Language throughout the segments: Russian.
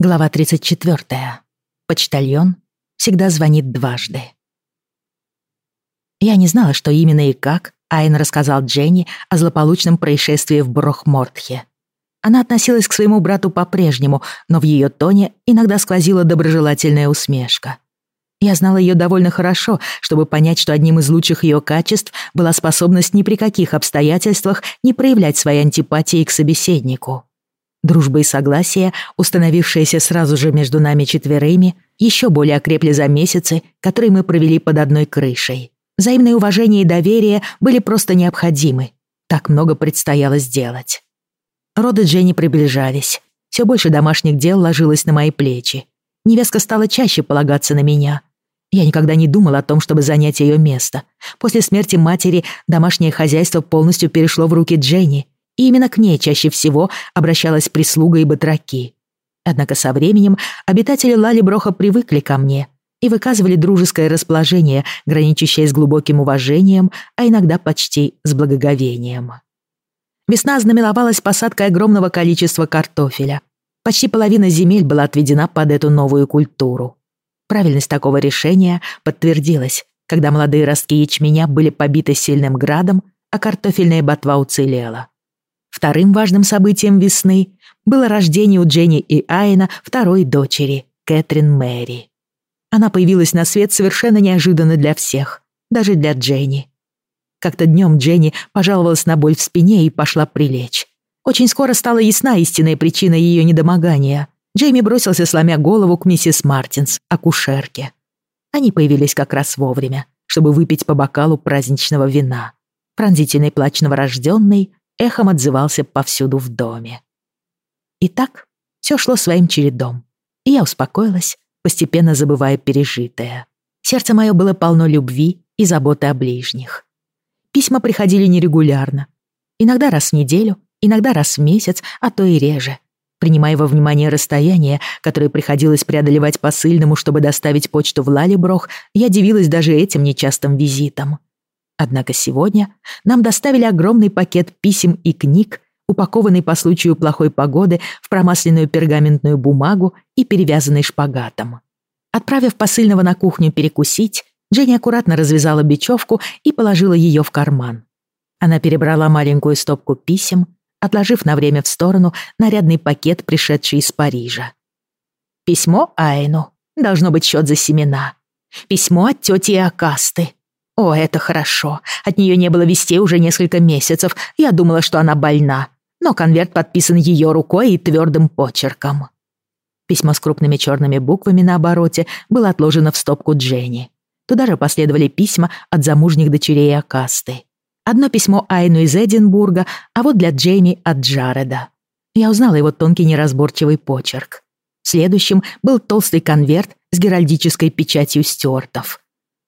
Глава 34. Почтальон всегда звонит дважды. Я не знала, что именно и как Айн рассказал Дженни о злополучном происшествии в Брохмортхе. Она относилась к своему брату по-прежнему, но в ее тоне иногда сквозила доброжелательная усмешка. Я знала ее довольно хорошо, чтобы понять, что одним из лучших ее качеств была способность ни при каких обстоятельствах не проявлять своей антипатии к собеседнику. Дружба и согласие, установившиеся сразу же между нами четверыми, еще более окрепли за месяцы, которые мы провели под одной крышей. Взаимное уважение и доверие были просто необходимы. Так много предстояло сделать. Роды Дженни приближались. Все больше домашних дел ложилось на мои плечи. Невестка стала чаще полагаться на меня. Я никогда не думал о том, чтобы занять ее место. После смерти матери домашнее хозяйство полностью перешло в руки Дженни, и именно к ней чаще всего обращалась прислуга и батраки. Однако со временем обитатели Лали-Броха привыкли ко мне и выказывали дружеское расположение, граничащее с глубоким уважением, а иногда почти с благоговением. Весна знаменовалась посадкой огромного количества картофеля. Почти половина земель была отведена под эту новую культуру. Правильность такого решения подтвердилась, когда молодые ростки ячменя были побиты сильным градом, а картофельная ботва уцелела. Вторым важным событием весны было рождение у Дженни и Айна второй дочери, Кэтрин Мэри. Она появилась на свет совершенно неожиданно для всех, даже для Дженни. Как-то днем Дженни пожаловалась на боль в спине и пошла прилечь. Очень скоро стала ясна истинная причина ее недомогания. Джейми бросился, сломя голову к миссис Мартинс, акушерке. Они появились как раз вовремя, чтобы выпить по бокалу праздничного вина. Пронзительный плач новорожденной эхом отзывался повсюду в доме. Итак, все шло своим чередом, и я успокоилась, постепенно забывая пережитое. Сердце мое было полно любви и заботы о ближних. Письма приходили нерегулярно. Иногда раз в неделю, иногда раз в месяц, а то и реже. Принимая во внимание расстояние, которое приходилось преодолевать посыльному, чтобы доставить почту в Лалеброх, я дивилась даже этим нечастым визитам. Однако сегодня нам доставили огромный пакет писем и книг, упакованный по случаю плохой погоды в промасленную пергаментную бумагу и перевязанный шпагатом. Отправив посыльного на кухню перекусить, Дженни аккуратно развязала бечевку и положила ее в карман. Она перебрала маленькую стопку писем, отложив на время в сторону нарядный пакет, пришедший из Парижа. Письмо Айну. Должно быть счет за семена. Письмо от тети Акасты. О, это хорошо. От нее не было вестей уже несколько месяцев. Я думала, что она больна. Но конверт подписан ее рукой и твердым почерком. Письмо с крупными черными буквами на обороте было отложено в стопку Дженни. Туда же последовали письма от замужних дочерей Акасты. Одно письмо Айну из Эдинбурга, а вот для Джейми от Джареда. Я узнала его тонкий неразборчивый почерк. Следующим был толстый конверт с геральдической печатью стюартов.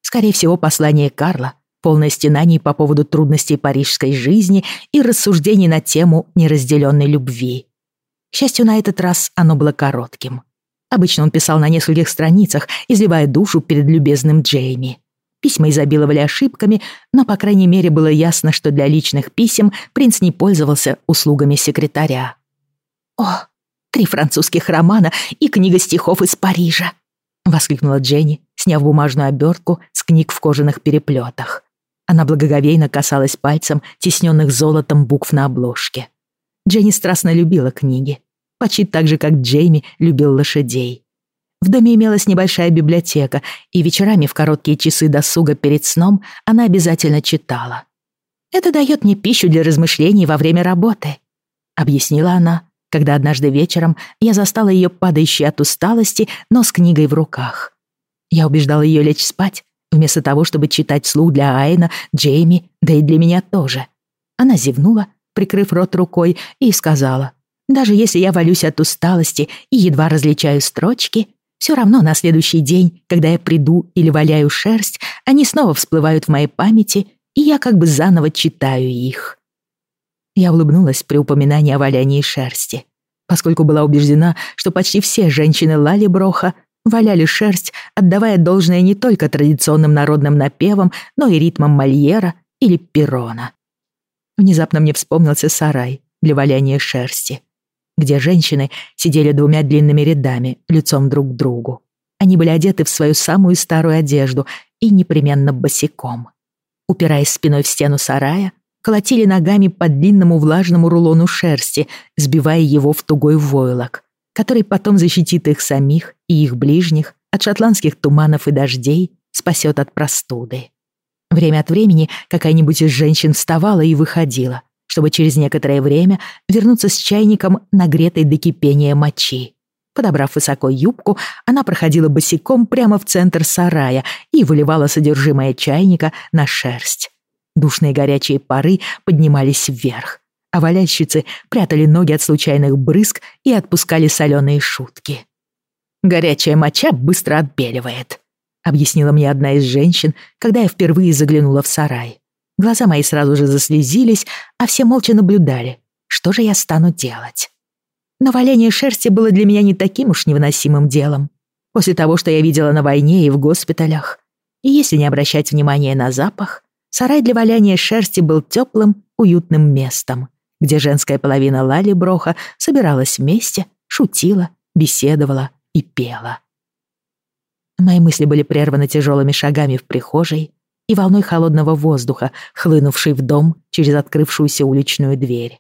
Скорее всего, послание Карла, полное стенаний по поводу трудностей парижской жизни и рассуждений на тему неразделенной любви. К счастью, на этот раз оно было коротким. Обычно он писал на нескольких страницах, изливая душу перед любезным Джейми. Письма изобиловали ошибками, но, по крайней мере, было ясно, что для личных писем принц не пользовался услугами секретаря. «О, три французских романа и книга стихов из Парижа!» — воскликнула Дженни, сняв бумажную обертку с книг в кожаных переплетах. Она благоговейно касалась пальцем тесненных золотом букв на обложке. Дженни страстно любила книги, почти так же, как Джейми любил лошадей. В доме имелась небольшая библиотека, и вечерами в короткие часы досуга перед сном она обязательно читала. «Это дает мне пищу для размышлений во время работы», — объяснила она, когда однажды вечером я застала ее падающей от усталости, но с книгой в руках. Я убеждала ее лечь спать, вместо того, чтобы читать вслух для Айна, Джейми, да и для меня тоже. Она зевнула, прикрыв рот рукой, и сказала, «Даже если я валюсь от усталости и едва различаю строчки, все равно на следующий день, когда я приду или валяю шерсть, они снова всплывают в моей памяти, и я как бы заново читаю их». Я улыбнулась при упоминании о валянии шерсти, поскольку была убеждена, что почти все женщины Лали Броха валяли шерсть, отдавая должное не только традиционным народным напевам, но и ритмам Мольера или Перона. Внезапно мне вспомнился сарай для валяния шерсти. где женщины сидели двумя длинными рядами, лицом друг к другу. Они были одеты в свою самую старую одежду и непременно босиком. Упираясь спиной в стену сарая, колотили ногами по длинному влажному рулону шерсти, сбивая его в тугой войлок, который потом защитит их самих и их ближних от шотландских туманов и дождей, спасет от простуды. Время от времени какая-нибудь из женщин вставала и выходила, чтобы через некоторое время вернуться с чайником, нагретой до кипения мочи. Подобрав высоко юбку, она проходила босиком прямо в центр сарая и выливала содержимое чайника на шерсть. Душные горячие пары поднимались вверх, а валящицы прятали ноги от случайных брызг и отпускали соленые шутки. «Горячая моча быстро отбеливает», — объяснила мне одна из женщин, когда я впервые заглянула в сарай. Глаза мои сразу же заслезились, а все молча наблюдали. Что же я стану делать? Но валение шерсти было для меня не таким уж невыносимым делом. После того, что я видела на войне и в госпиталях. И если не обращать внимания на запах, сарай для валяния шерсти был теплым, уютным местом, где женская половина Лали Броха собиралась вместе, шутила, беседовала и пела. Мои мысли были прерваны тяжелыми шагами в прихожей и волной холодного воздуха, хлынувшей в дом через открывшуюся уличную дверь.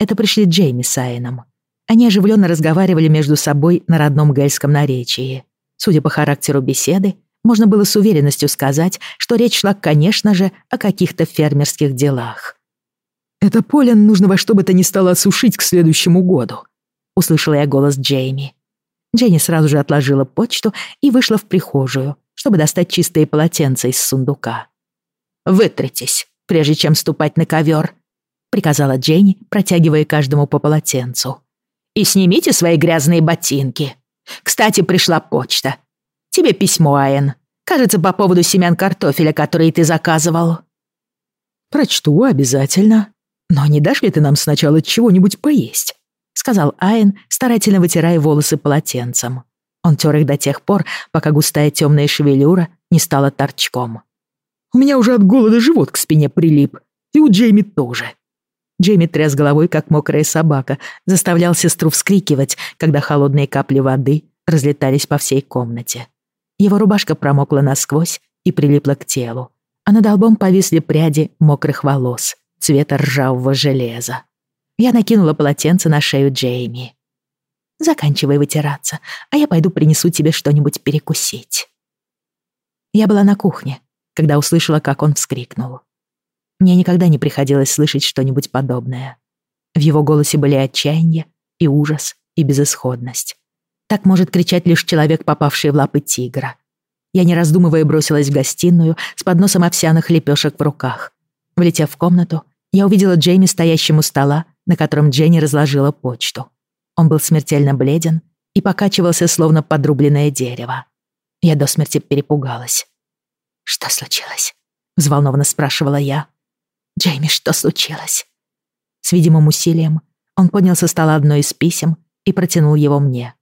Это пришли Джейми с Айном. Они оживленно разговаривали между собой на родном гельском наречии. Судя по характеру беседы, можно было с уверенностью сказать, что речь шла, конечно же, о каких-то фермерских делах. «Это поле нужно во что бы то ни стало осушить к следующему году», — услышала я голос Джейми. Дженни сразу же отложила почту и вышла в прихожую, чтобы достать чистые полотенца из сундука. «Вытритесь, прежде чем ступать на ковер», — приказала Дженни, протягивая каждому по полотенцу. «И снимите свои грязные ботинки. Кстати, пришла почта. Тебе письмо, Айен. Кажется, по поводу семян картофеля, которые ты заказывал». «Прочту обязательно. Но не дашь ли ты нам сначала чего-нибудь поесть?» — сказал Айен, старательно вытирая волосы полотенцем. Он тер их до тех пор, пока густая темная шевелюра не стала торчком. «У меня уже от голода живот к спине прилип. И у Джейми тоже». Джейми тряс головой, как мокрая собака, заставлял сестру вскрикивать, когда холодные капли воды разлетались по всей комнате. Его рубашка промокла насквозь и прилипла к телу, а над лбом повисли пряди мокрых волос цвета ржавого железа. Я накинула полотенце на шею Джейми. Заканчивай вытираться, а я пойду принесу тебе что-нибудь перекусить. Я была на кухне, когда услышала, как он вскрикнул. Мне никогда не приходилось слышать что-нибудь подобное. В его голосе были отчаяние и ужас, и безысходность. Так может кричать лишь человек, попавший в лапы тигра. Я, не раздумывая, бросилась в гостиную с подносом овсяных лепешек в руках. Влетев в комнату, я увидела Джейми стоящим у стола, на котором Дженни разложила почту. Он был смертельно бледен и покачивался, словно подрубленное дерево. Я до смерти перепугалась. «Что случилось?» — взволнованно спрашивала я. «Джейми, что случилось?» С видимым усилием он поднял со стола одно из писем и протянул его мне.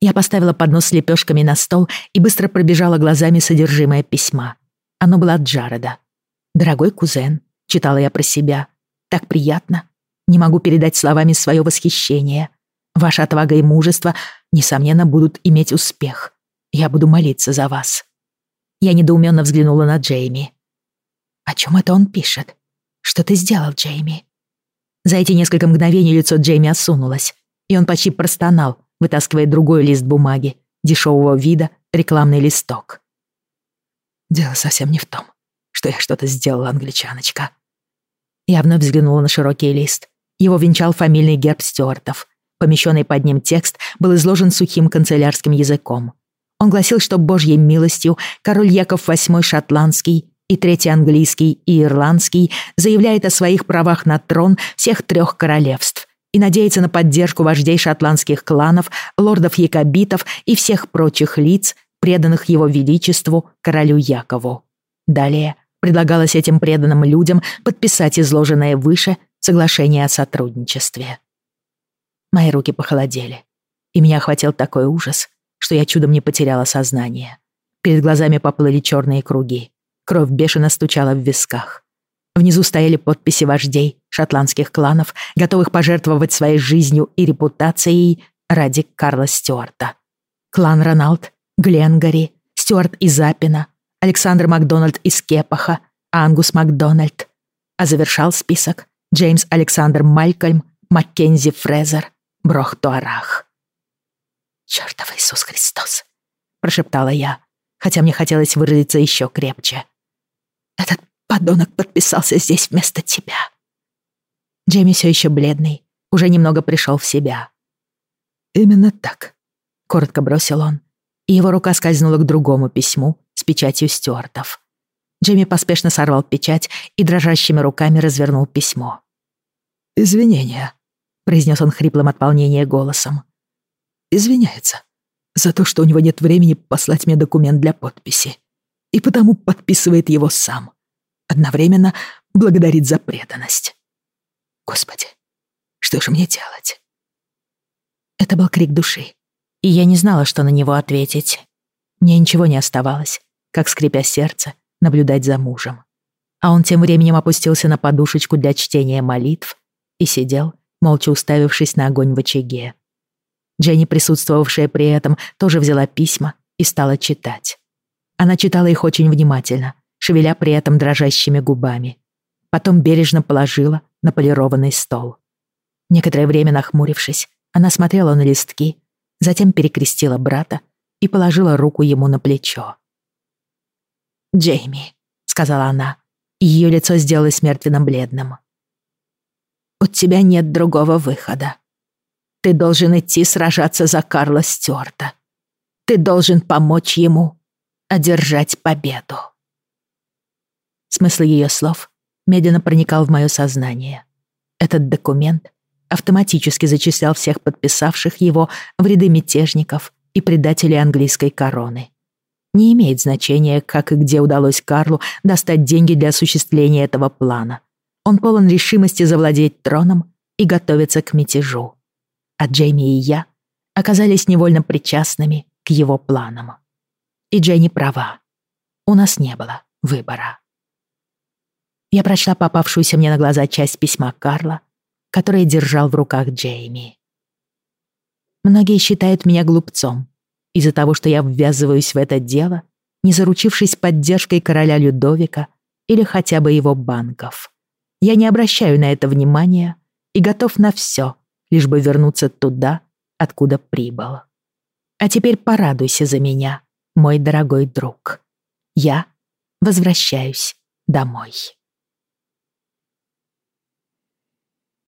Я поставила поднос с лепешками на стол и быстро пробежала глазами содержимое письма. Оно было от Джареда. «Дорогой кузен», — читала я про себя, — «так приятно. Не могу передать словами свое восхищение. Ваша отвага и мужество, несомненно, будут иметь успех. Я буду молиться за вас». Я недоуменно взглянула на Джейми. «О чем это он пишет? Что ты сделал, Джейми?» За эти несколько мгновений лицо Джейми осунулось, и он почти простонал, вытаскивая другой лист бумаги, дешевого вида, рекламный листок. «Дело совсем не в том, что я что-то сделала, англичаночка». Я вновь взглянула на широкий лист. Его венчал фамильный герб Стюартов. Помещенный под ним текст был изложен сухим канцелярским языком. Он гласил, что Божьей милостью король Яков VIII шотландский и третий английский и ирландский заявляет о своих правах на трон всех трех королевств и надеется на поддержку вождей шотландских кланов, лордов-якобитов и всех прочих лиц, преданных его величеству, королю Якову. Далее предлагалось этим преданным людям подписать изложенное выше соглашение о сотрудничестве. Мои руки похолодели, и меня охватил такой ужас, что я чудом не потеряла сознание. Перед глазами поплыли черные круги. Кровь бешено стучала в висках. Внизу стояли подписи вождей шотландских кланов, готовых пожертвовать своей жизнью и репутацией ради Карла Стюарта. Клан Роналд, Гленгари, Стюарт из Апина, Александр Макдональд из Кепаха, Ангус Макдональд. А завершал список Джеймс Александр Малькольм, Маккензи Фрезер, Брох Туарах. «Чёртов Иисус Христос!» — прошептала я, хотя мне хотелось выразиться еще крепче. «Этот подонок подписался здесь вместо тебя». Джейми все еще бледный, уже немного пришел в себя. «Именно так», — коротко бросил он, и его рука скользнула к другому письму печатью Стюартов. Джейми поспешно сорвал печать и дрожащими руками развернул письмо. «Извинения», — произнес он хриплым от волнения голосом. «Извиняется за то, что у него нет времени послать мне документ для подписи, и потому подписывает его сам. Одновременно благодарит за преданность. Господи, что же мне делать?» Это был крик души, и я не знала, что на него ответить. Мне ничего не оставалось, как, скрипя сердце, наблюдать за мужем. А он тем временем опустился на подушечку для чтения молитв и сидел, молча уставившись на огонь в очаге. Дженни, присутствовавшая при этом, тоже взяла письма и стала читать. Она читала их очень внимательно, шевеля при этом дрожащими губами. Потом бережно положила на полированный стол. Некоторое время нахмурившись, она смотрела на листки, затем перекрестила брата и положила руку ему на плечо. «Джейми», — сказала она, ее лицо сделалось мертвенно-бледным. «У тебя нет другого выхода. Ты должен идти сражаться за Карла Стюарта. Ты должен помочь ему одержать победу». Смысл ее слов медленно проникал в мое сознание. Этот документ автоматически зачислял всех подписавших его в ряды мятежников и предателей английской короны. Не имеет значения, как и где удалось Карлу достать деньги для осуществления этого плана. Он полон решимости завладеть троном и готовиться к мятежу. А Джейми и я оказались невольно причастными к его планам. И Джейни права. У нас не было выбора. Я прочла попавшуюся мне на глаза часть письма Карла которые держал в руках Джейми. Многие считают меня глупцом из-за того, что я ввязываюсь в это дело, не заручившись поддержкой короля Людовика или хотя бы его банков. Я не обращаю на это внимания и готов на все, лишь бы вернуться туда, откуда прибыл. А теперь порадуйся за меня, мой дорогой друг. Я возвращаюсь домой.